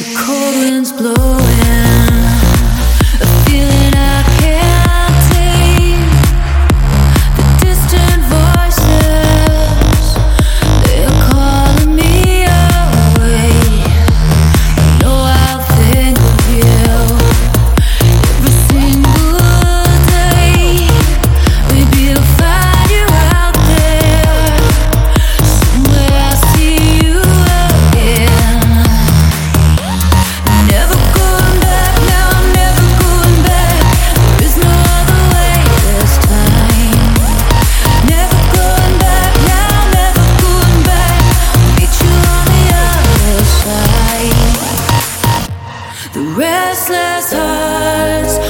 The restless hearts.